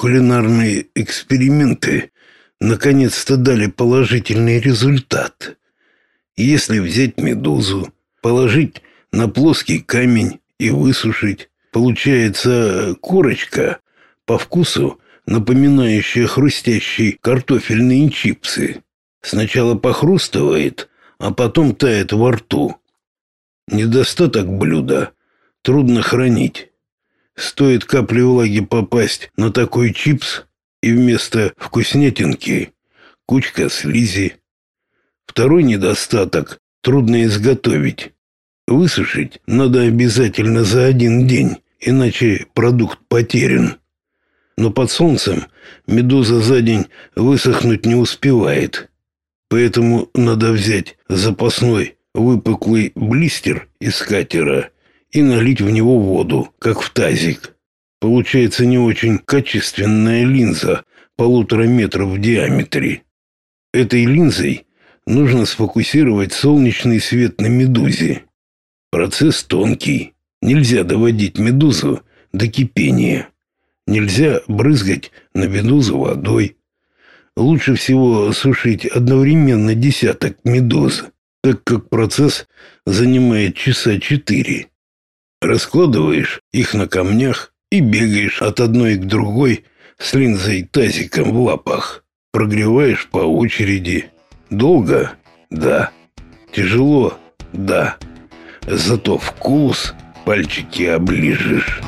Кулинарные эксперименты наконец-то дали положительный результат. Если взять медузу, положить на плоский камень и высушить, получается корочка по вкусу напоминающая хрустящие картофельные чипсы. Сначала похрустывает, а потом тает во рту. Недостаток блюда трудно хранить. Стоит капли влаги попасть на такой чипс, и вместо вкуснятинки кучка слизи. Второй недостаток трудно изготовить. Высушить надо обязательно за один день, иначе продукт потерян. Но под солнцем медуза за день высохнуть не успевает. Поэтому надо взять запасной выпуклый блистер из катера и налить в него воду, как в тазик. Получается не очень качественная линза полутора метров в диаметре. Этой линзой нужно сфокусировать солнечный свет на медузе. Процесс тонкий. Нельзя доводить медузу до кипения. Нельзя брызгать на медузу водой. Лучше всего сушить одновременно десяток медуз, так как процесс занимает часа четыре. Раскладываешь их на камнях и бегаешь от одной к другой с линзой тазиком в лапах. Прогреваешь по очереди. Долго? Да. Тяжело? Да. Зато вкус пальчики оближешь.